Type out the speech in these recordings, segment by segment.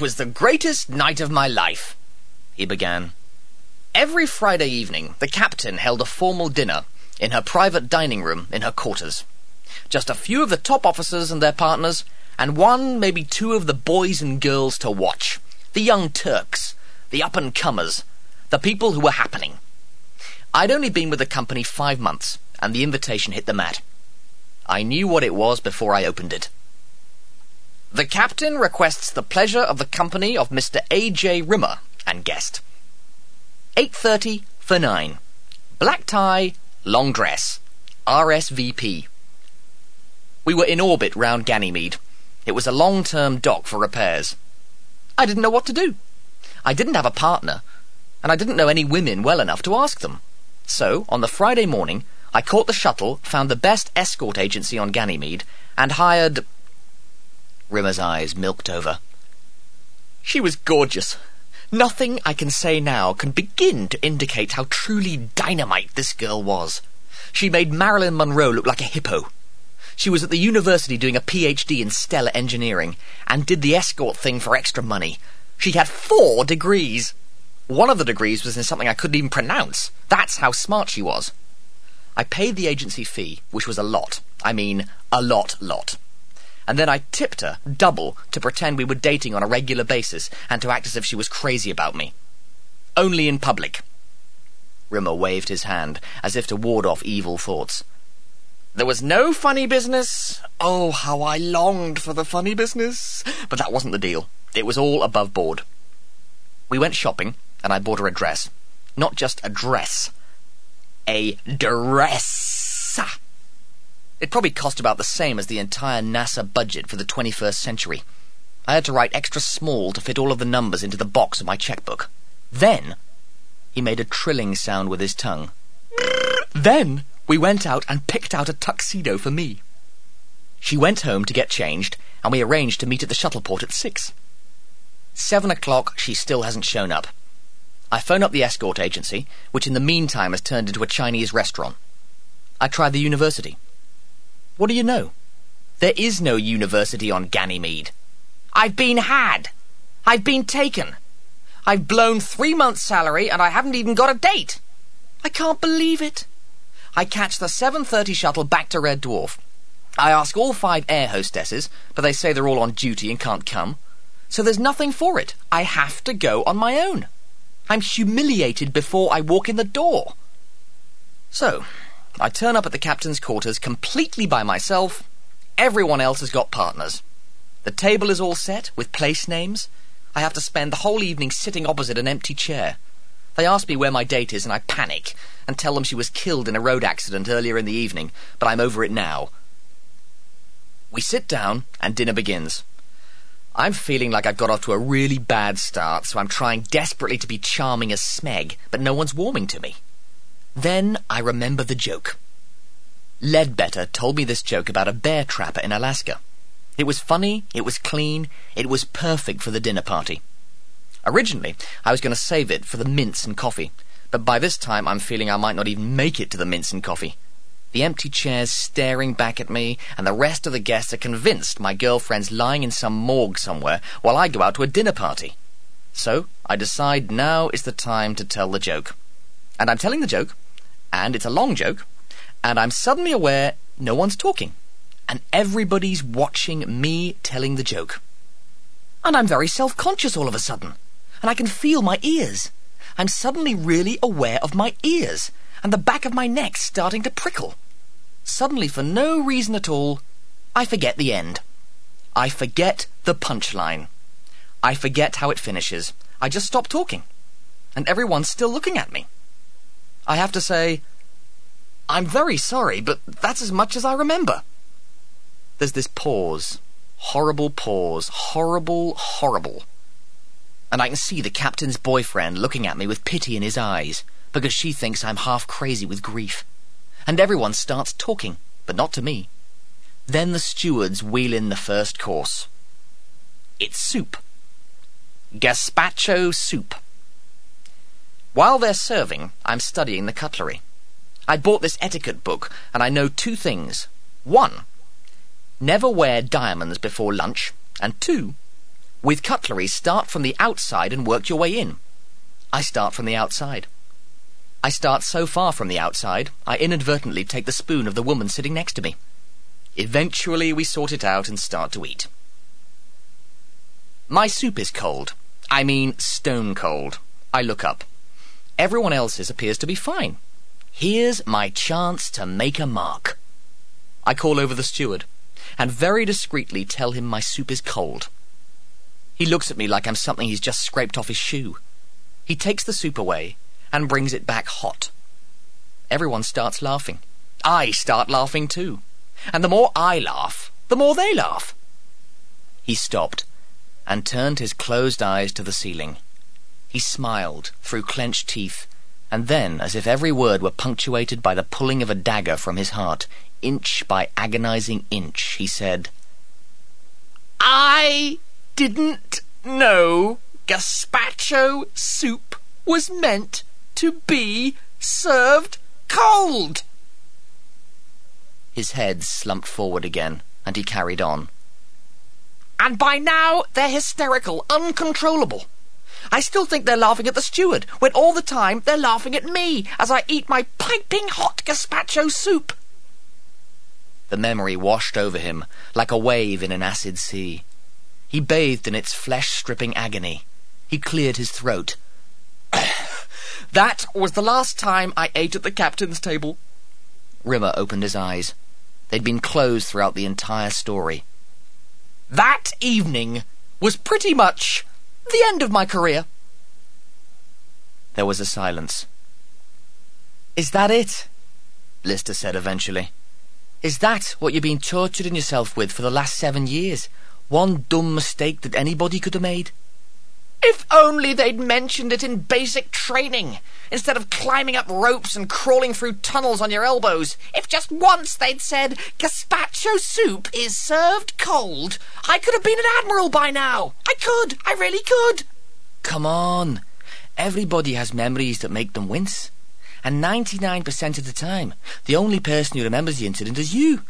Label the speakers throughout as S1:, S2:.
S1: It was the greatest night of my life, he began. Every Friday evening, the captain held a formal dinner in her private dining room in her quarters. Just a few of the top officers and their partners, and one, maybe two of the boys and girls to watch. The young Turks, the up and comers, the people who were happening. I'd only been with the company five months, and the invitation hit the mat. I knew what it was before I opened it. The captain requests the pleasure of the company of Mr. A.J. Rimmer and guest. 8.30 for 9. Black tie, long dress. RSVP. We were in orbit round Ganymede. It was a long-term dock for repairs. I didn't know what to do. I didn't have a partner, and I didn't know any women well enough to ask them. So, on the Friday morning, I caught the shuttle, found the best escort agency on Ganymede, and hired... Rimmer's eyes milked over. She was gorgeous. Nothing I can say now can begin to indicate how truly dynamite this girl was. She made Marilyn Monroe look like a hippo. She was at the university doing a PhD in stellar engineering and did the escort thing for extra money. She had four degrees. One of the degrees was in something I couldn't even pronounce. That's how smart she was. I paid the agency fee, which was a lot. I mean, a lot, lot. And then I tipped her double to pretend we were dating on a regular basis and to act as if she was crazy about me. Only in public. Rimmer waved his hand as if to ward off evil thoughts. There was no funny business. Oh, how I longed for the funny business. But that wasn't the deal. It was all above board. We went shopping, and I bought her a dress. Not just a dress. A dress. It probably cost about the same as the entire NASA budget for the 21st century. I had to write extra small to fit all of the numbers into the box of my checkbook. Then, he made a trilling sound with his tongue. then we went out and picked out a tuxedo for me. She went home to get changed, and we arranged to meet at the shuttleport at six. Seven o'clock, she still hasn't shown up. I phone up the escort agency, which in the meantime has turned into a Chinese restaurant. I try the university. What do you know? There is no university on Ganymede. I've been had. I've been taken. I've blown three months' salary and I haven't even got a date. I can't believe it. I catch the 7.30 shuttle back to Red Dwarf. I ask all five air hostesses, but they say they're all on duty and can't come. So there's nothing for it. I have to go on my own. I'm humiliated before I walk in the door. So, I turn up at the captain's quarters completely by myself. Everyone else has got partners. The table is all set with place names. I have to spend the whole evening sitting opposite an empty chair. They ask me where my date is, and I panic and tell them she was killed in a road accident earlier in the evening, but I'm over it now. We sit down, and dinner begins. I'm feeling like I've got off to a really bad start, so I'm trying desperately to be charming as Smeg, but no one's warming to me. Then I remember the joke. Ledbetter told me this joke about a bear trapper in Alaska. It was funny, it was clean, it was perfect for the dinner party. Originally, I was going to save it for the mints and coffee, but by this time I'm feeling I might not even make it to the mints and coffee. The empty chairs staring back at me, and the rest of the guests are convinced my girlfriend's lying in some morgue somewhere while I go out to a dinner party. So I decide now is the time to tell the joke. And I'm telling the joke, and it's a long joke, and I'm suddenly aware no one's talking, and everybody's watching me telling the joke. And I'm very self conscious all of a sudden and I can feel my ears. I'm suddenly really aware of my ears, and the back of my neck starting to prickle. Suddenly, for no reason at all, I forget the end. I forget the punchline. I forget how it finishes. I just stop talking. And everyone's still looking at me. I have to say, I'm very sorry, but that's as much as I remember. There's this pause. Horrible pause. Horrible, horrible and I can see the captain's boyfriend looking at me with pity in his eyes because she thinks I'm half crazy with grief. And everyone starts talking, but not to me. Then the stewards wheel in the first course. It's soup. Gazpacho soup. While they're serving, I'm studying the cutlery. I bought this etiquette book, and I know two things. One, never wear diamonds before lunch, and two, With cutlery, start from the outside and work your way in. I start from the outside. I start so far from the outside, I inadvertently take the spoon of the woman sitting next to me. Eventually, we sort it out and start to eat. My soup is cold. I mean, stone cold. I look up. Everyone else's appears to be fine. Here's my chance to make a mark. I call over the steward and very discreetly tell him my soup is cold. He looks at me like I'm something he's just scraped off his shoe. He takes the soup away and brings it back hot. Everyone starts laughing. I start laughing too. And the more I laugh, the more they laugh. He stopped and turned his closed eyes to the ceiling. He smiled through clenched teeth, and then, as if every word were punctuated by the pulling of a dagger from his heart, inch by agonizing inch, he said, I didn't know gazpacho soup was meant to be served cold. His head slumped forward again, and he carried on. And by now they're hysterical, uncontrollable. I still think they're laughing at the steward, when all the time they're laughing at me as I eat my piping hot gazpacho soup. The memory washed over him like a wave in an acid sea. He bathed in its flesh-stripping agony. He cleared his throat. that was the last time I ate at the captain's table. Rimmer opened his eyes. They'd been closed throughout the entire story. That evening was pretty much the end of my career. There was a silence. Is that it? Lister said eventually. Is that what you've been torturing yourself with for the last seven years? One dumb mistake that anybody could have made? If only they'd mentioned it in basic training, instead of climbing up ropes and crawling through tunnels on your elbows. If just once they'd said, gazpacho soup is served cold, I could have been an admiral by now. I could. I really could. Come on. Everybody has memories that make them wince. And 99% of the time, the only person who remembers the incident is you.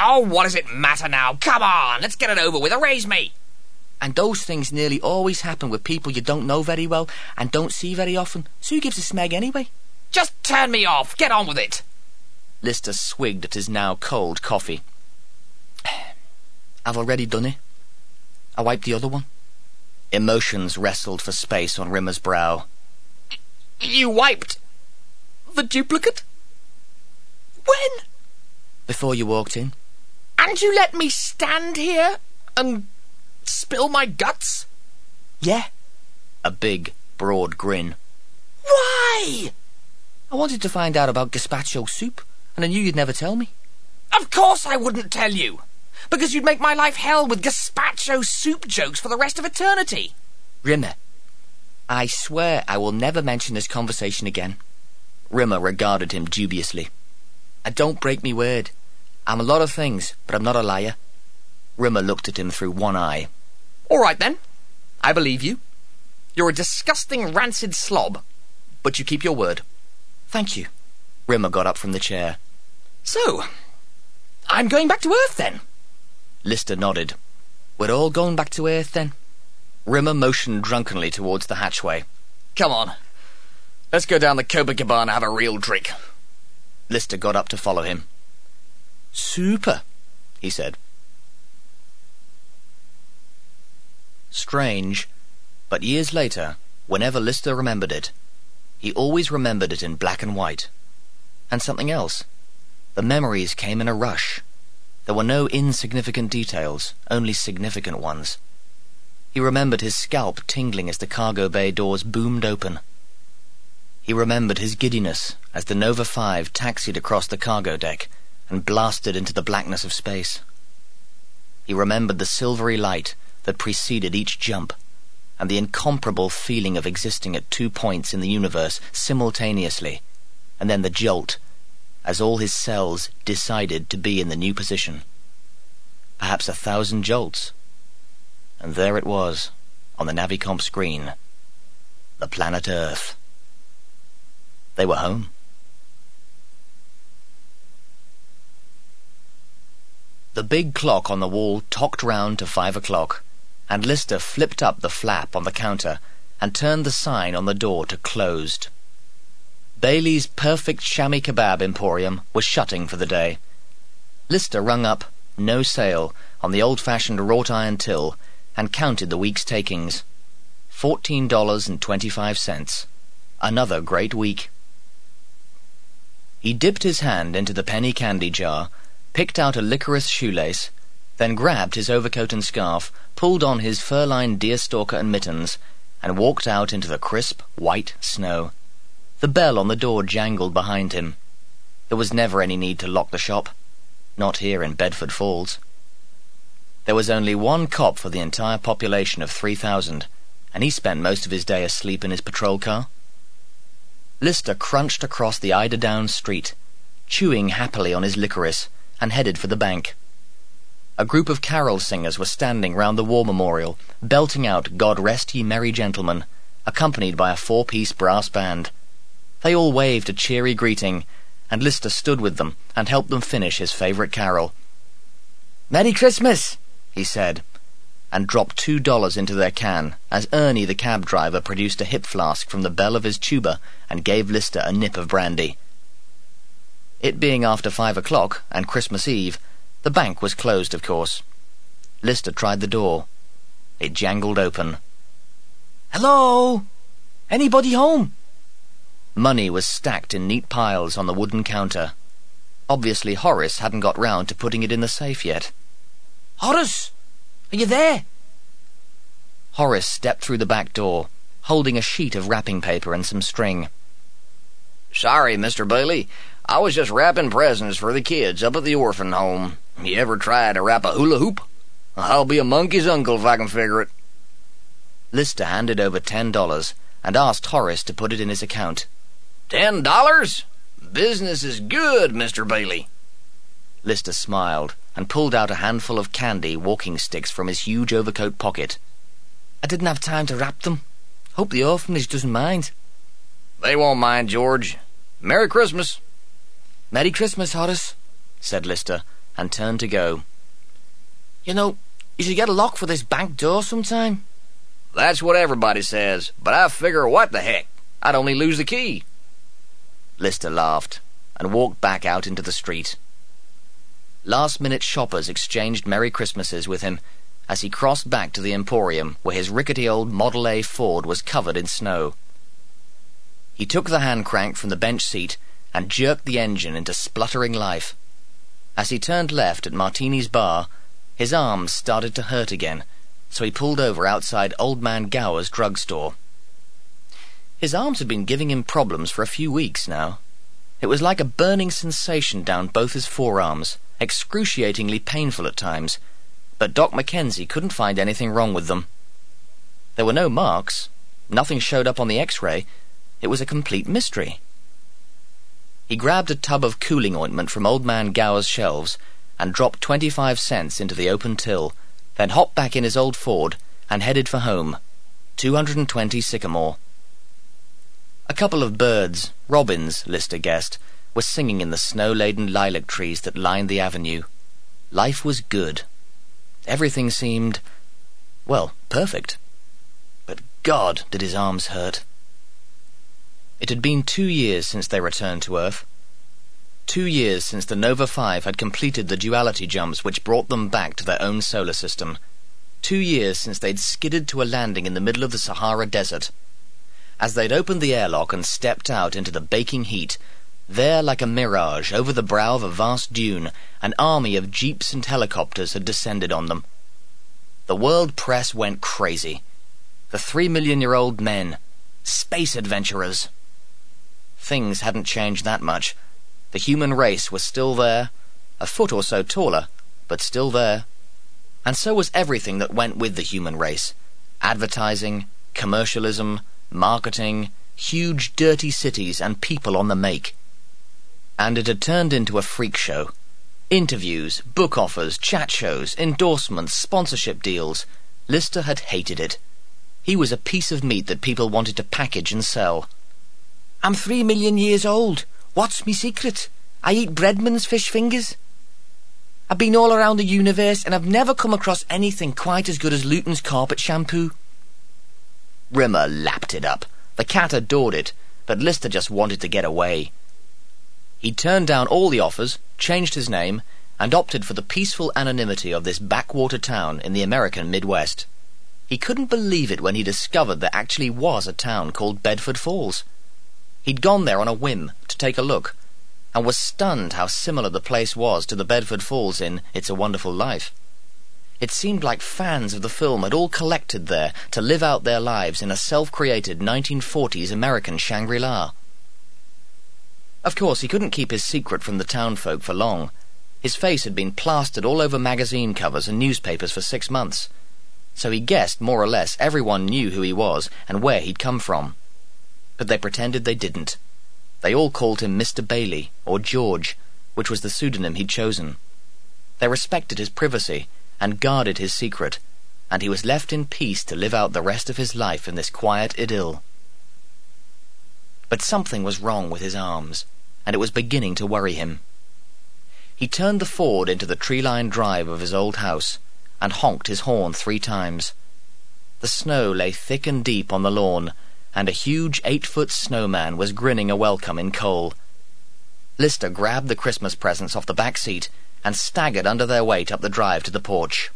S1: Oh, what does it matter now? Come on, let's get it over with. Erase me. And those things nearly always happen with people you don't know very well and don't see very often. So who gives a smeg anyway? Just turn me off. Get on with it. Lister swigged at his now cold coffee. I've already done it. I wiped the other one. Emotions wrestled for space on Rimmer's brow. You wiped the duplicate? When? Before you walked in. And you let me stand here and spill my guts? Yeah. A big, broad grin. Why? I wanted to find out about gazpacho soup, and I knew you'd never tell me. Of course I wouldn't tell you, because you'd make my life hell with gazpacho soup jokes for the rest of eternity. Rimmer, I swear I will never mention this conversation again. Rimmer regarded him dubiously. I don't break me word. I'm a lot of things, but I'm not a liar. Rimmer looked at him through one eye. All right, then. I believe you. You're a disgusting, rancid slob, but you keep your word. Thank you. Rimmer got up from the chair. So, I'm going back to Earth, then? Lister nodded. We're all going back to Earth, then? Rimmer motioned drunkenly towards the hatchway. Come on. Let's go down the Copacabana and have a real drink. Lister got up to follow him. Super, he said. Strange, but years later, whenever Lister remembered it, he always remembered it in black and white. And something else. The memories came in a rush. There were no insignificant details, only significant ones. He remembered his scalp tingling as the cargo bay doors boomed open. He remembered his giddiness as the Nova 5 taxied across the cargo deck and blasted into the blackness of space. He remembered the silvery light that preceded each jump, and the incomparable feeling of existing at two points in the universe simultaneously, and then the jolt, as all his cells decided to be in the new position. Perhaps a thousand jolts. And there it was, on the Navicomp screen. The planet Earth. They were home. The big clock on the wall tocked round to five o'clock, and Lister flipped up the flap on the counter and turned the sign on the door to closed. Bailey's perfect shami kebab emporium was shutting for the day. Lister rung up no sale on the old-fashioned wrought iron till and counted the week's takings. Fourteen dollars and twenty-five cents. Another great week. He dipped his hand into the penny candy jar, picked out a licorice shoelace, then grabbed his overcoat and scarf, pulled on his fur-lined deerstalker and mittens, and walked out into the crisp, white snow. The bell on the door jangled behind him. There was never any need to lock the shop. Not here in Bedford Falls. There was only one cop for the entire population of 3,000, and he spent most of his day asleep in his patrol car. Lister crunched across the eiderdown street, chewing happily on his licorice, and headed for the bank. A group of carol singers were standing round the war memorial, belting out God Rest Ye Merry Gentlemen, accompanied by a four-piece brass band. They all waved a cheery greeting, and Lister stood with them and helped them finish his favourite carol. Merry Christmas, he said, and dropped two dollars into their can as Ernie the cab driver produced a hip flask from the bell of his tuba and gave Lister a nip of brandy. It being after five o'clock and Christmas Eve, the bank was closed, of course. Lister tried the door. It jangled open. Hello? Anybody home? Money was stacked in neat piles on the wooden counter. Obviously Horace hadn't got round to putting it in the safe yet. Horace! Are you there? Horace stepped through the back door, holding a sheet of wrapping paper and some string.
S2: Sorry, Mr. Bailey. I was just wrapping presents for the kids up at the orphan home. You ever tried to wrap a hula hoop? I'll be a monkey's uncle if I can figure it.
S1: Lister handed over ten dollars and asked Horace to put it in his account.
S2: Ten dollars? Business is good, Mr. Bailey.
S1: Lister smiled and pulled out a handful of candy walking sticks from his huge overcoat pocket. I didn't have time to wrap them. Hope the orphanage doesn't mind.
S2: They won't mind, George. Merry Christmas.
S1: Merry Christmas, Horace, said Lister, and turned to go. You know, you should get a lock for this bank door sometime.
S2: That's what everybody says, but I figure what the heck? I'd only lose the key.
S1: Lister laughed and walked back out into the street. Last-minute shoppers exchanged Merry Christmases with him as he crossed back to the Emporium where his rickety old Model A Ford was covered in snow. He took the hand crank from the bench seat and jerked the engine into spluttering life. As he turned left at Martini's bar, his arms started to hurt again, so he pulled over outside Old Man Gower's drugstore. His arms had been giving him problems for a few weeks now. It was like a burning sensation down both his forearms, excruciatingly painful at times, but Doc Mackenzie couldn't find anything wrong with them. There were no marks. Nothing showed up on the x-ray. It was a complete mystery. He grabbed a tub of cooling ointment from Old Man Gower's shelves and dropped twenty-five cents into the open till, then hopped back in his old Ford and headed for home, 220 Sycamore. A couple of birds, robins, Lister guessed, were singing in the snow-laden lilac trees that lined the avenue. Life was good. Everything seemed, well, perfect. But God, did his arms hurt. It had been two years since they returned to Earth. Two years since the Nova 5 had completed the duality jumps which brought them back to their own solar system. Two years since they'd skidded to a landing in the middle of the Sahara Desert. As they'd opened the airlock and stepped out into the baking heat, there, like a mirage, over the brow of a vast dune, an army of jeeps and helicopters had descended on them. The world press went crazy. The three million year old men. Space adventurers. Things hadn't changed that much. The human race was still there, a foot or so taller, but still there. And so was everything that went with the human race advertising, commercialism, marketing, huge dirty cities, and people on the make. And it had turned into a freak show. Interviews, book offers, chat shows, endorsements, sponsorship deals. Lister had hated it. He was a piece of meat that people wanted to package and sell. I'm three million years old. What's me secret? I eat Breadman's fish fingers. I've been all around the universe and I've never come across anything quite as good as Luton's carpet shampoo. Rimmer lapped it up. The cat adored it, but Lister just wanted to get away. He turned down all the offers, changed his name, and opted for the peaceful anonymity of this backwater town in the American Midwest. He couldn't believe it when he discovered there actually was a town called Bedford Falls. He'd gone there on a whim to take a look, and was stunned how similar the place was to the Bedford Falls in It's a Wonderful Life. It seemed like fans of the film had all collected there to live out their lives in a self-created 1940s American Shangri-La. Of course, he couldn't keep his secret from the townfolk for long. His face had been plastered all over magazine covers and newspapers for six months, so he guessed more or less everyone knew who he was and where he'd come from. But they pretended they didn't. They all called him Mr. Bailey, or George, which was the pseudonym he'd chosen. They respected his privacy and guarded his secret, and he was left in peace to live out the rest of his life in this quiet idyll. But something was wrong with his arms, and it was beginning to worry him. He turned the Ford into the tree-lined drive of his old house, and honked his horn three times. The snow lay thick and deep on the lawn, and a huge eight-foot snowman was grinning a welcome in coal. Lister grabbed the Christmas presents off the back seat and staggered under their weight up the drive to the porch.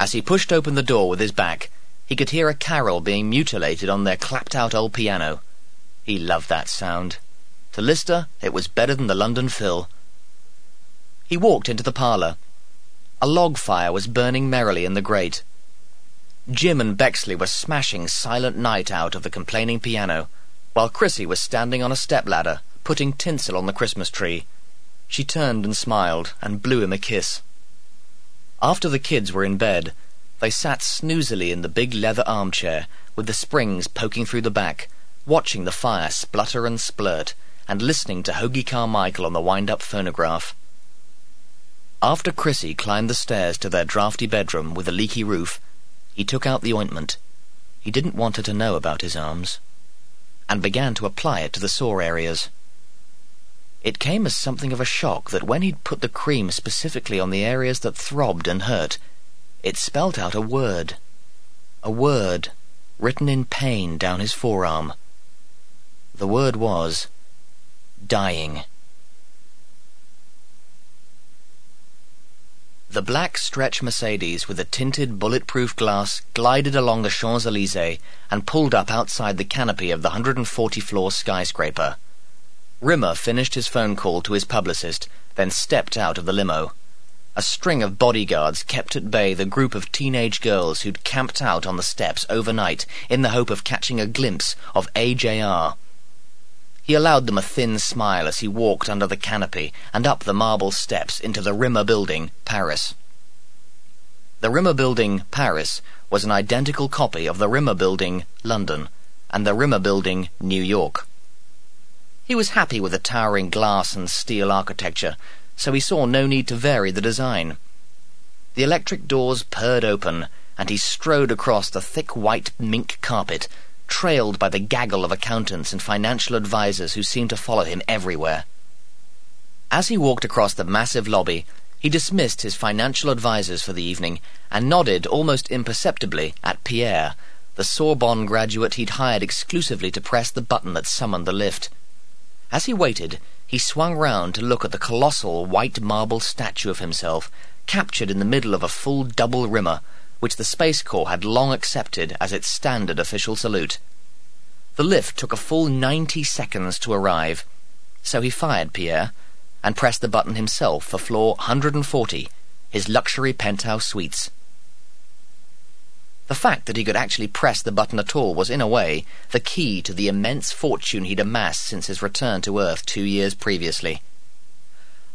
S1: As he pushed open the door with his back, he could hear a carol being mutilated on their clapped-out old piano. He loved that sound. To Lister, it was better than the London Phil. He walked into the parlour. A log fire was burning merrily in the grate. Jim and Bexley were smashing Silent Night out of the complaining piano, while Chrissy was standing on a step-ladder, putting tinsel on the Christmas tree. She turned and smiled and blew him a kiss. After the kids were in bed, they sat snoozily in the big leather armchair, with the springs poking through the back, watching the fire splutter and splurt, and listening to Hoagy Carmichael on the wind-up phonograph. After Chrissy climbed the stairs to their draughty bedroom with a leaky roof, he took out the ointment. He didn't want her to know about his arms, and began to apply it to the sore areas. It came as something of a shock that when he'd put the cream specifically on the areas that throbbed and hurt, it spelt out a word. A word written in pain down his forearm. The word was dying. The black stretch Mercedes with the tinted bulletproof glass glided along the Champs-Élysées and pulled up outside the canopy of the 140-floor skyscraper. Rimmer finished his phone call to his publicist, then stepped out of the limo. A string of bodyguards kept at bay the group of teenage girls who'd camped out on the steps overnight in the hope of catching a glimpse of AJR. He allowed them a thin smile as he walked under the canopy and up the marble steps into the Rimmer Building, Paris. The Rimmer Building, Paris, was an identical copy of the Rimmer Building, London, and the Rimmer Building, New York. He was happy with the towering glass and steel architecture, so he saw no need to vary the design. The electric doors purred open, and he strode across the thick white mink carpet, trailed by the gaggle of accountants and financial advisers who seemed to follow him everywhere. As he walked across the massive lobby, he dismissed his financial advisers for the evening and nodded almost imperceptibly at Pierre, the Sorbonne graduate he'd hired exclusively to press the button that summoned the lift. As he waited, he swung round to look at the colossal white marble statue of himself, captured in the middle of a full double rimmer, which the Space Corps had long accepted as its standard official salute. The lift took a full ninety seconds to arrive, so he fired Pierre and pressed the button himself for floor 140, his luxury penthouse suites. The fact that he could actually press the button at all was, in a way, the key to the immense fortune he'd amassed since his return to Earth two years previously.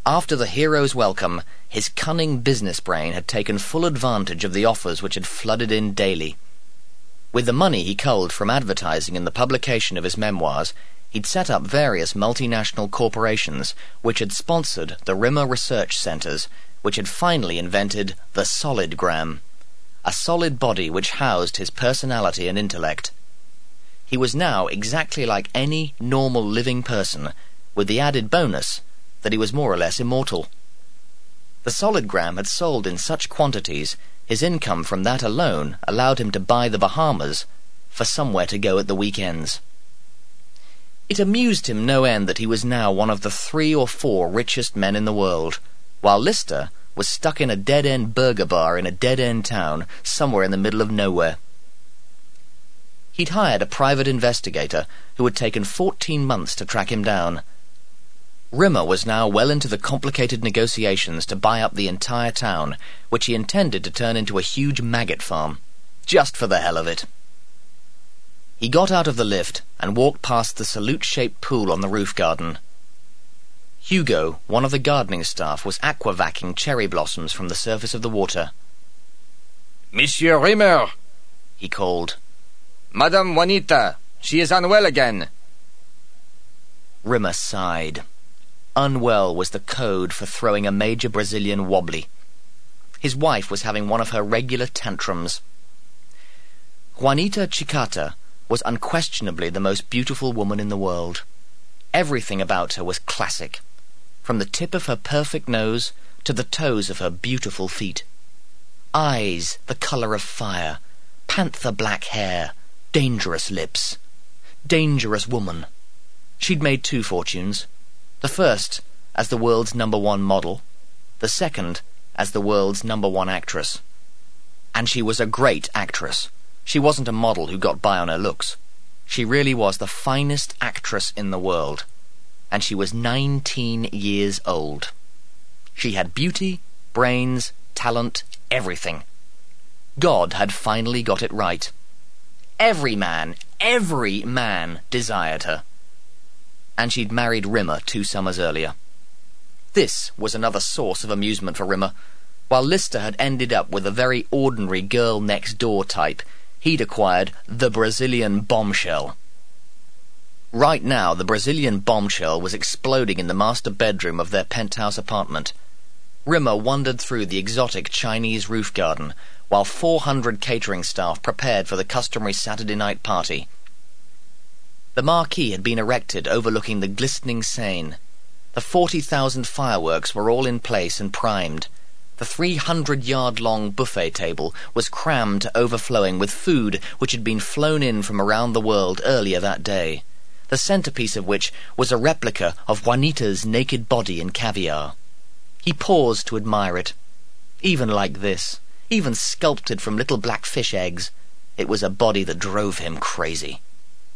S1: After the hero's welcome, his cunning business brain had taken full advantage of the offers which had flooded in daily. With the money he culled from advertising and the publication of his memoirs, he'd set up various multinational corporations which had sponsored the Rimmer Research Centers, which had finally invented the Solid Solidgram a solid body which housed his personality and intellect. He was now exactly like any normal living person, with the added bonus that he was more or less immortal. The solid gram had sold in such quantities, his income from that alone allowed him to buy the Bahamas for somewhere to go at the weekends. It amused him no end that he was now one of the three or four richest men in the world, while Lister was stuck in a dead-end burger bar in a dead-end town somewhere in the middle of nowhere. He'd hired a private investigator who had taken fourteen months to track him down. Rimmer was now well into the complicated negotiations to buy up the entire town, which he intended to turn into a huge maggot farm, just for the hell of it. He got out of the lift and walked past the salute-shaped pool on the roof garden. Hugo, one of the gardening staff, was aquavacking cherry blossoms from the surface of the water.
S2: Monsieur Rimmer,
S1: he called.
S2: Madame Juanita, she is unwell again.
S1: Rimmer sighed. Unwell was the code for throwing a major Brazilian wobbly. His wife was having one of her regular tantrums. Juanita Chicata was unquestionably the most beautiful woman in the world. Everything about her was classic, from the tip of her perfect nose to the toes of her beautiful feet. Eyes the colour of fire, panther black hair, dangerous lips. Dangerous woman. She'd made two fortunes. The first as the world's number one model, the second as the world's number one actress. And she was a great actress. She wasn't a model who got by on her looks. She really was the finest actress in the world. And she was nineteen years old. She had beauty, brains, talent, everything. God had finally got it right. Every man, every man desired her. And she'd married Rimmer two summers earlier. This was another source of amusement for Rimmer. While Lister had ended up with a very ordinary girl next door type, he'd acquired the Brazilian bombshell. Right now, the Brazilian bombshell was exploding in the master bedroom of their penthouse apartment. Rimmer wandered through the exotic Chinese roof garden, while 400 catering staff prepared for the customary Saturday night party. The marquee had been erected overlooking the glistening Seine. The 40,000 fireworks were all in place and primed. The 300 yard long buffet table was crammed to overflowing with food which had been flown in from around the world earlier that day, the centerpiece of which was a replica of Juanita's naked body in caviar. He paused to admire it. Even like this, even sculpted from little black fish eggs, it was a body that drove him crazy.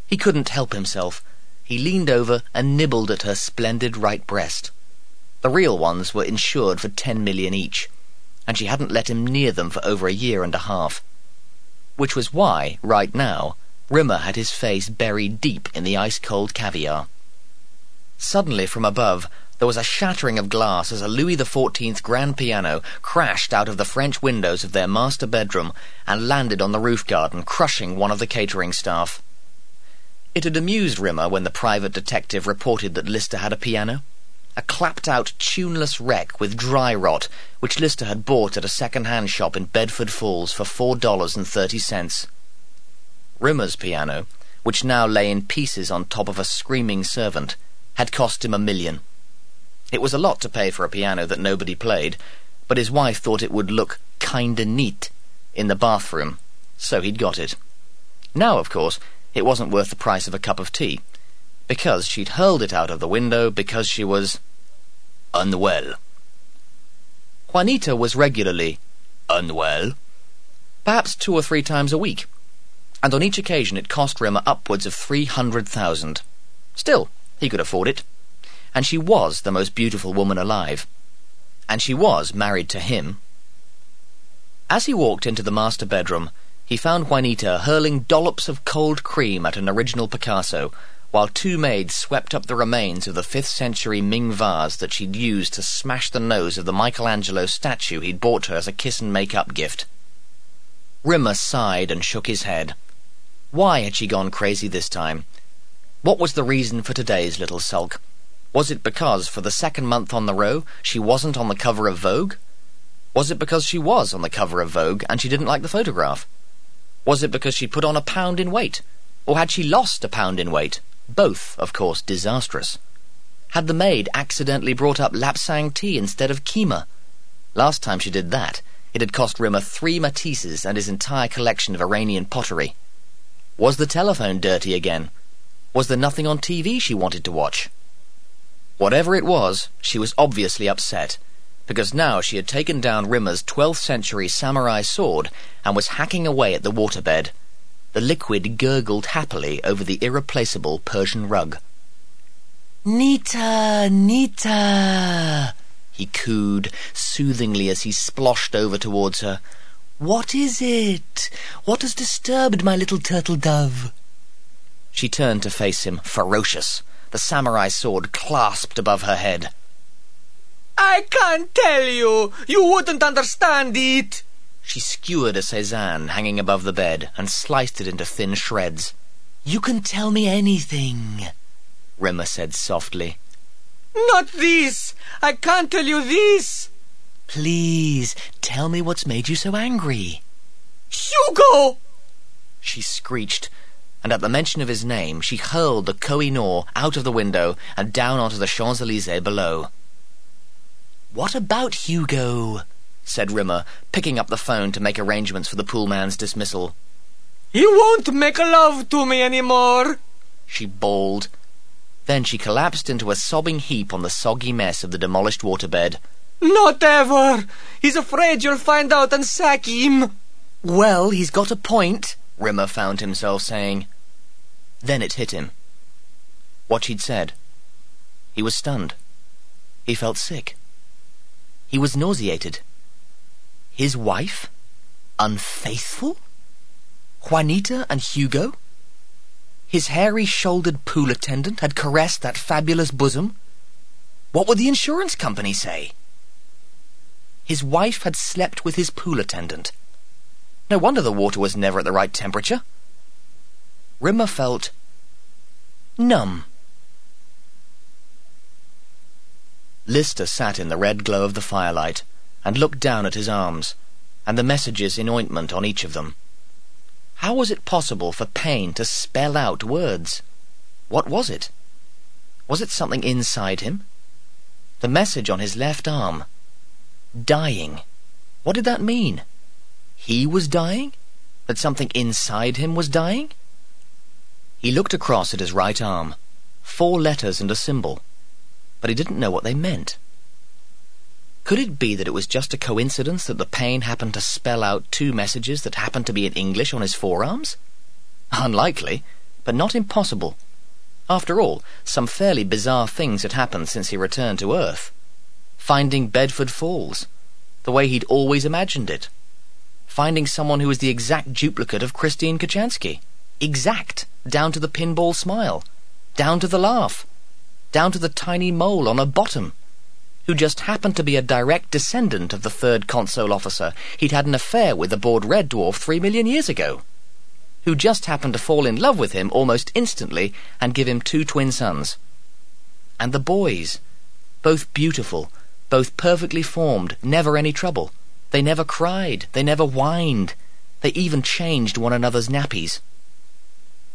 S1: He couldn't help himself. He leaned over and nibbled at her splendid right breast. The real ones were insured for ten million each and she hadn't let him near them for over a year and a half. Which was why, right now, Rimmer had his face buried deep in the ice-cold caviar. Suddenly, from above, there was a shattering of glass as a Louis XIV grand piano crashed out of the French windows of their master bedroom and landed on the roof garden, crushing one of the catering staff. It had amused Rimmer when the private detective reported that Lister had a piano a clapped-out, tuneless wreck with dry rot, which Lister had bought at a second-hand shop in Bedford Falls for four dollars and thirty cents. Rimmer's piano, which now lay in pieces on top of a screaming servant, had cost him a million. It was a lot to pay for a piano that nobody played, but his wife thought it would look kinda neat in the bathroom, so he'd got it. Now, of course, it wasn't worth the price of a cup of tea, because she'd hurled it out of the window because she was unwell. Juanita was regularly unwell, perhaps two or three times a week, and on each occasion it cost Rimmer upwards of three hundred thousand. Still, he could afford it, and she was the most beautiful woman alive, and she was married to him. As he walked into the master bedroom, he found Juanita hurling dollops of cold cream at an original Picasso while two maids swept up the remains of the 5th century Ming vase that she'd used to smash the nose of the Michelangelo statue he'd bought her as a kiss and make-up gift. Rimmer sighed and shook his head. Why had she gone crazy this time? What was the reason for today's little sulk? Was it because, for the second month on the row, she wasn't on the cover of Vogue? Was it because she was on the cover of Vogue and she didn't like the photograph? Was it because she put on a pound in weight? Or had she lost a pound in weight? both, of course, disastrous. Had the maid accidentally brought up lapsang tea instead of Keemun? Last time she did that, it had cost Rimmer three Matisses and his entire collection of Iranian pottery. Was the telephone dirty again? Was there nothing on TV she wanted to watch? Whatever it was, she was obviously upset, because now she had taken down Rimmer's 12th century samurai sword and was hacking away at the waterbed. The liquid gurgled happily over the irreplaceable Persian rug. Nita, Nita, he cooed soothingly as he sploshed over towards her. What is it? What has disturbed my little turtle dove? She turned to face him, ferocious, the samurai sword clasped above her head.
S3: I can't tell you. You wouldn't understand it.
S1: She skewered a Cezanne hanging above the bed and sliced it into thin shreds. You can tell me anything, Rimmer said softly.
S3: Not this! I can't tell you this!
S1: Please, tell me what's made you so angry.
S3: Hugo!
S1: She screeched, and at the mention of his name, she hurled the Koh-i-Noor out of the window and down onto the Champs-Elysees below. What about Hugo? said Rimmer, picking up the phone to make arrangements for the poolman's dismissal.
S3: He won't make love to me any more,
S1: she bawled. Then she collapsed into a sobbing heap on the soggy mess of the demolished waterbed.
S3: Not ever! He's afraid you'll find out and sack him.
S1: Well, he's got a point, Rimmer found himself saying. Then it hit him. What she'd said. He was stunned. He felt sick. He was nauseated. His wife? Unfaithful? Juanita and Hugo? His hairy-shouldered pool attendant had caressed that fabulous bosom? What would the insurance company say? His wife had slept with his pool attendant. No wonder the water was never at the right temperature. Rimmer felt numb. Lister sat in the red glow of the firelight and looked down at his arms, and the messages in ointment on each of them. How was it possible for pain to spell out words? What was it? Was it something inside him? The message on his left arm. Dying. What did that mean? He was dying? That something inside him was dying? He looked across at his right arm. Four letters and a symbol but he didn't know what they meant. Could it be that it was just a coincidence that the pain happened to spell out two messages that happened to be in English on his forearms? Unlikely, but not impossible. After all, some fairly bizarre things had happened since he returned to Earth. Finding Bedford Falls, the way he'd always imagined it. Finding someone who was the exact duplicate of Christine Kochanski. Exact, down to the pinball smile, down to the laugh down to the tiny mole on her bottom, who just happened to be a direct descendant of the third console officer he'd had an affair with aboard Red Dwarf three million years ago, who just happened to fall in love with him almost instantly and give him two twin sons. And the boys, both beautiful, both perfectly formed, never any trouble. They never cried, they never whined, they even changed one another's nappies.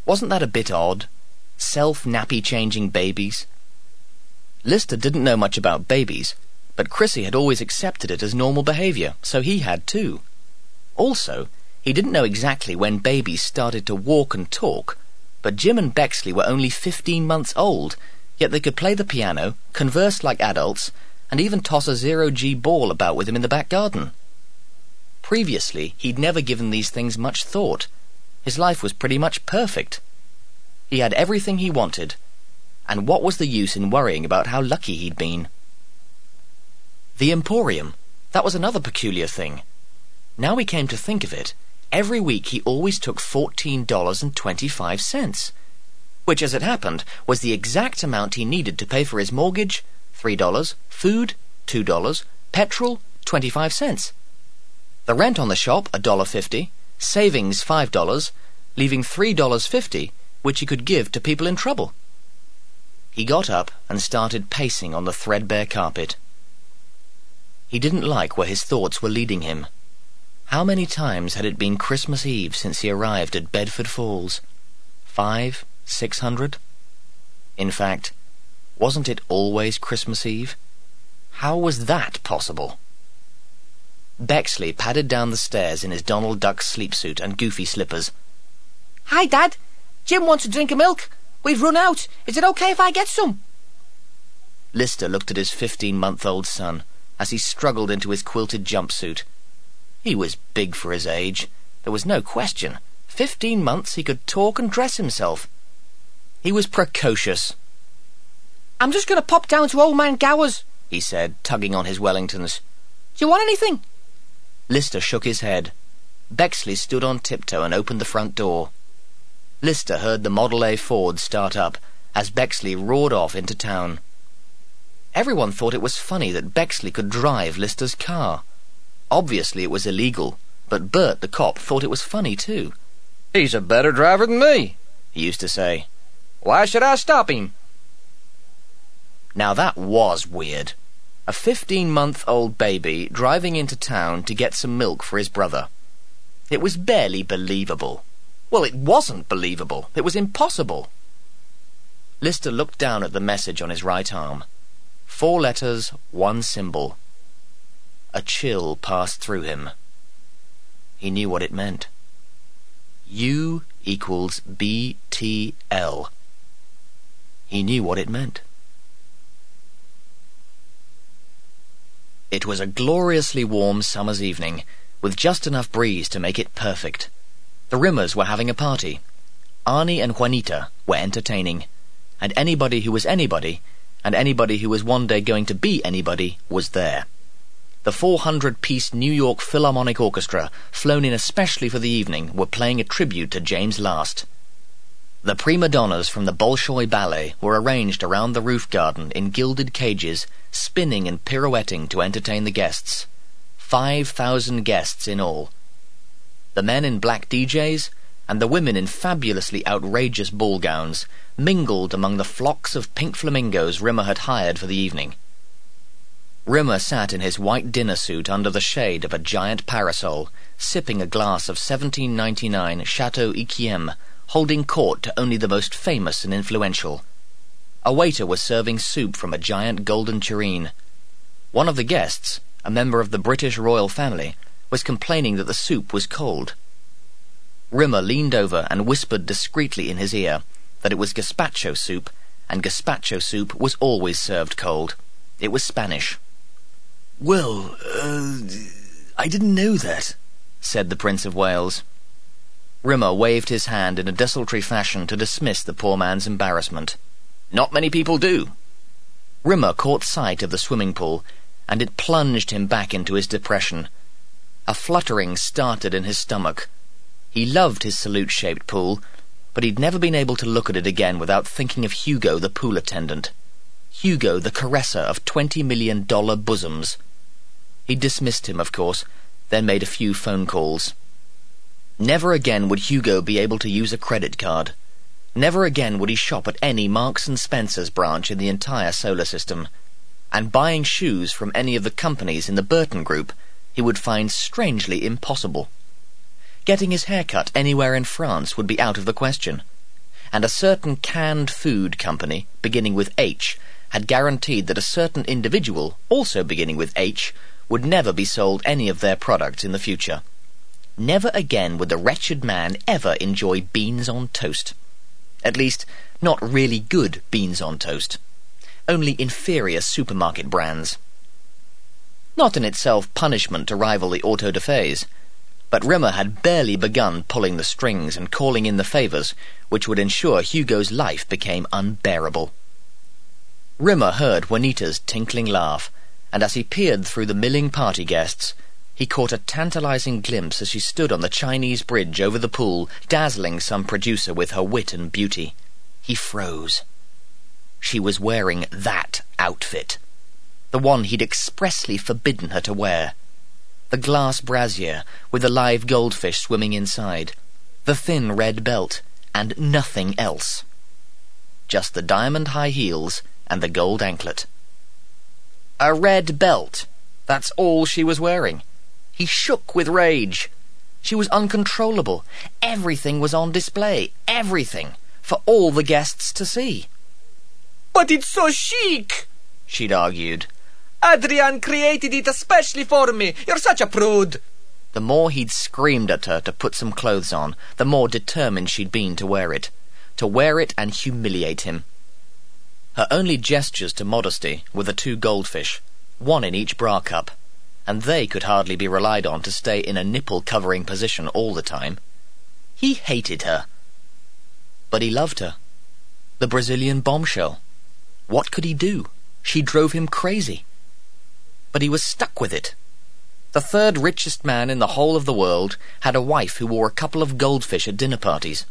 S1: Wasn't that a bit odd? Self nappy changing babies? Lister didn't know much about babies, but Chrissy had always accepted it as normal behavior, so he had too. Also, he didn't know exactly when babies started to walk and talk, but Jim and Bexley were only fifteen months old, yet they could play the piano, converse like adults, and even toss a zero-G ball about with him in the back garden. Previously, he'd never given these things much thought. His life was pretty much perfect. He had everything he wanted, and what was the use in worrying about how lucky he'd been? The Emporium. That was another peculiar thing. Now we came to think of it, every week he always took $14.25, which, as it happened, was the exact amount he needed to pay for his mortgage, $3, food, $2, petrol, 25 cents. The rent on the shop, $1.50, savings $5, leaving $3.50, which he could give to people in trouble. He got up and started pacing on the threadbare carpet. He didn't like where his thoughts were leading him. How many times had it been Christmas Eve since he arrived at Bedford Falls? Five? Six hundred? In fact, wasn't it always Christmas Eve? How was that possible? Bexley padded down the stairs in his Donald Duck sleep suit and goofy slippers.
S3: Hi, Dad. Jim wants a drink of milk. We've run out. Is it okay if I get some?
S1: Lister looked at his fifteen-month-old son as he struggled into his quilted jumpsuit. He was big for his age. There was no question. Fifteen months he could talk and dress himself. He was precocious.
S3: I'm just going to pop down to old man Gower's,
S1: he said, tugging on his Wellingtons.
S3: Do you want anything?
S1: Lister shook his head. Bexley stood on tiptoe and opened the front door. Lister heard the Model A Ford start up as Bexley roared off into town. Everyone thought it was funny that Bexley could drive Lister's car. Obviously it was illegal, but Bert the cop thought it was funny too.
S2: He's a better driver than me,
S1: he used to say.
S2: Why should I stop him?
S1: Now that was weird. A fifteen-month-old baby driving into town to get some milk for his brother. It was barely believable. Well, it wasn't believable. It was impossible. Lister looked down at the message on his right arm. Four letters, one symbol. A chill passed through him. He knew what it meant. U equals BTL. He knew what it meant. It was a gloriously warm summer's evening, with just enough breeze to make it perfect. The Rimmers were having a party. Arnie and Juanita were entertaining, and anybody who was anybody, and anybody who was one day going to be anybody, was there. The 400-piece New York Philharmonic Orchestra, flown in especially for the evening, were playing a tribute to James Last. The prima donnas from the Bolshoi Ballet were arranged around the roof garden in gilded cages, spinning and pirouetting to entertain the guests. Five thousand guests in all. The men in black DJs and the women in fabulously outrageous ball gowns mingled among the flocks of pink flamingos Rimmer had hired for the evening. Rimmer sat in his white dinner suit under the shade of a giant parasol, sipping a glass of 1799 Chateau Yquem holding court to only the most famous and influential. A waiter was serving soup from a giant golden tureen. One of the guests, a member of the British royal family, was complaining that the soup was cold. Rimmer leaned over and whispered discreetly in his ear that it was gazpacho soup, and gazpacho soup was always served cold. It was Spanish.
S4: Well, uh, I didn't know that,
S1: said the Prince of Wales. Rimmer waved his hand in a desultory fashion to dismiss the poor man's embarrassment. Not many people do. Rimmer caught sight of the swimming pool, and it plunged him back into his depression. A fluttering started in his stomach. He loved his salute-shaped pool, but he'd never been able to look at it again without thinking of Hugo, the pool attendant. Hugo, the caresser of twenty million dollar bosoms. He dismissed him, of course, then made a few phone calls. Never again would Hugo be able to use a credit card. Never again would he shop at any Marks and Spencer's branch in the entire solar system. And buying shoes from any of the companies in the Burton Group he would find strangely impossible. Getting his hair cut anywhere in France would be out of the question. And a certain canned food company, beginning with H, had guaranteed that a certain individual, also beginning with H, would never be sold any of their products in the future. Never again would the wretched man ever enjoy beans on toast. At least, not really good beans on toast. Only inferior supermarket brands. Not in itself punishment to rival the auto da fes, but Rimmer had barely begun pulling the strings and calling in the favours which would ensure Hugo's life became unbearable. Rimmer heard Juanita's tinkling laugh, and as he peered through the milling party guests, he caught a tantalizing glimpse as she stood on the Chinese bridge over the pool, dazzling some producer with her wit and beauty. He froze. She was wearing that outfit. The one he'd expressly forbidden her to wear. The glass brassiere with the live goldfish swimming inside. The thin red belt, and nothing else. Just the diamond high heels and the gold anklet. A red belt. That's all she was wearing. He shook with rage. She was uncontrollable. Everything was on display. Everything. For all the guests to see.
S3: But it's so chic,
S1: she'd argued.
S3: Adrian created it especially for me. You're such a prude.
S1: The more he'd screamed at her to put some clothes on, the more determined she'd been to wear it. To wear it and humiliate him. Her only gestures to modesty were the two goldfish, one in each bra cup, and they could hardly be relied on to stay in a nipple-covering position all the time. He hated her. But he loved her. The Brazilian bombshell. What could he do? She drove him crazy. But he was stuck with it. The third richest man in the whole of the world had a wife who wore a couple of goldfish at dinner parties.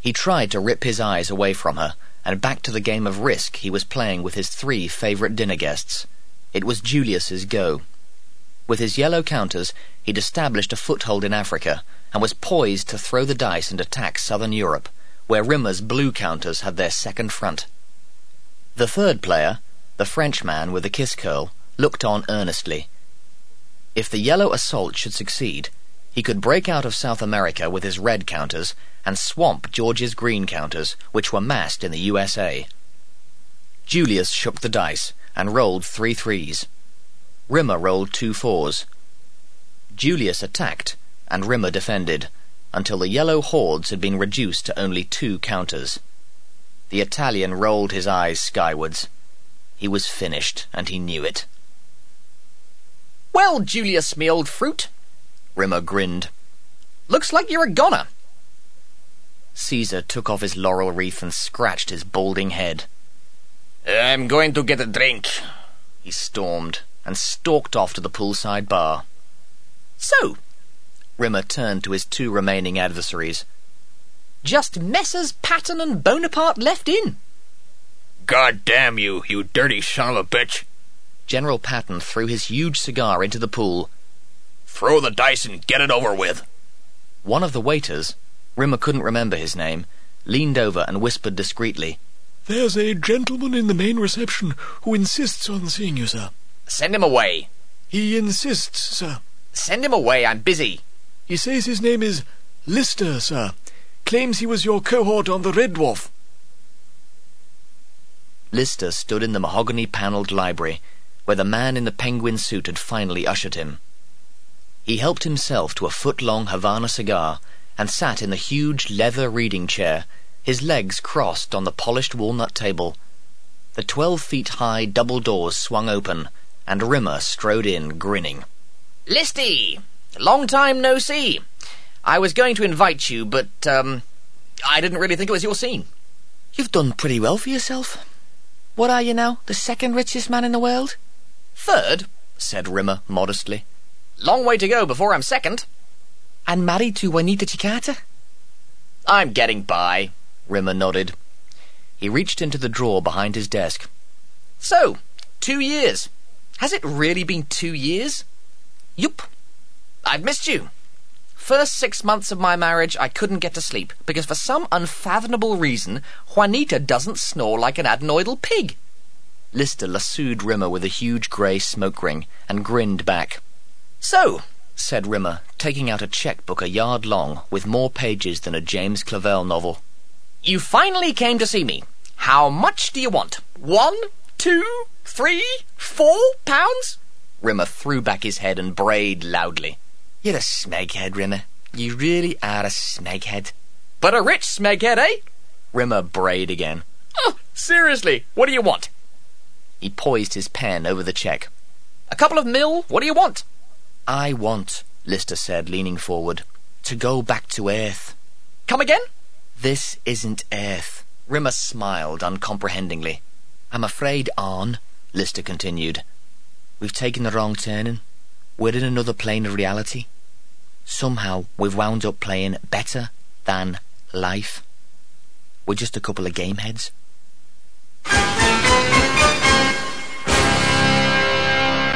S1: He tried to rip his eyes away from her and back to the game of risk he was playing with his three favourite dinner guests. It was Julius's go. With his yellow counters, he'd established a foothold in Africa and was poised to throw the dice and attack southern Europe, where Rimmer's blue counters had their second front. The third player, the Frenchman with the kiss curl, looked on earnestly. If the yellow assault should succeed, he could break out of South America with his red counters and swamp George's green counters, which were massed in the USA. Julius shook the dice and rolled three threes. Rimmer rolled two fours. Julius attacked, and Rimmer defended, until the yellow hordes had been reduced to only two counters. The Italian rolled his eyes skywards. He was finished, and he knew it.
S3: Well, Julius, me old fruit,
S1: Rimmer grinned.
S3: looks like you're a goner.
S1: Caesar took off his laurel wreath and scratched his balding head.
S2: I'm going to get a drink.
S1: He stormed and stalked off to the poolside bar.
S3: So,
S1: Rimmer turned to his two remaining adversaries.
S3: just Messrs. Patton and Bonaparte left in.
S2: God damn you, you dirty son of a bitch.
S1: General Patton threw his huge cigar into the pool.
S2: Throw the dice and get it over with.
S1: One of the waiters, Rimmer couldn't remember his name, leaned over and whispered discreetly.
S4: There's a gentleman in the main reception who insists on seeing you, sir.
S3: Send him away.
S4: He insists, sir.
S3: Send him away. I'm busy.
S4: He says his name is Lister, sir. Claims he was your cohort on the Red Dwarf.
S1: Lister stood in the mahogany-panelled library, where the man in the penguin suit had finally ushered him. He helped himself to a foot-long Havana cigar and sat in the huge leather reading chair, his legs crossed on the polished walnut table. The twelve-feet-high double doors swung open, and Rimmer strode in, grinning.
S3: Listy, long time no see. I was going to invite you, but, um, I didn't really think it was your scene.
S1: You've done pretty well for yourself. What are you now, the second richest man in the world?
S3: Third,
S1: said Rimmer modestly.
S3: long way to go before I'm second.
S1: And married to Juanita Chicata?
S3: I'm getting by.
S1: Rimmer nodded. He reached into the drawer behind his desk.
S3: So, two years. Has it really been two years? Yup. I've missed you. First six months of my marriage, I couldn't get to sleep because for some unfathomable reason, Juanita doesn't snore like an adenoidal pig.
S1: Lister lassoed Rimmer with a huge grey smoke ring and grinned back.
S3: So,
S1: said Rimmer, taking out a checkbook a yard long with more pages than a James Clavell novel.
S3: you finally came to see me. How much do you want? One, two, three, four pounds?
S1: Rimmer threw back his head and brayed loudly. You're a smeghead, Rimmer. You really are a smeghead.
S3: But a rich smeghead, eh?
S1: Rimmer brayed again.
S3: Oh, seriously, what do you want?
S1: He poised his pen over the check.
S3: A couple of mil? What do you want?
S1: I want, Lister said, leaning forward, to go back to Earth.
S3: Come again?
S1: This isn't Earth. Rimmer smiled uncomprehendingly. I'm afraid, on, Lister continued. We've taken the wrong turning. We're in another plane of reality. Somehow we've wound up playing better than life. We're just a couple of gameheads.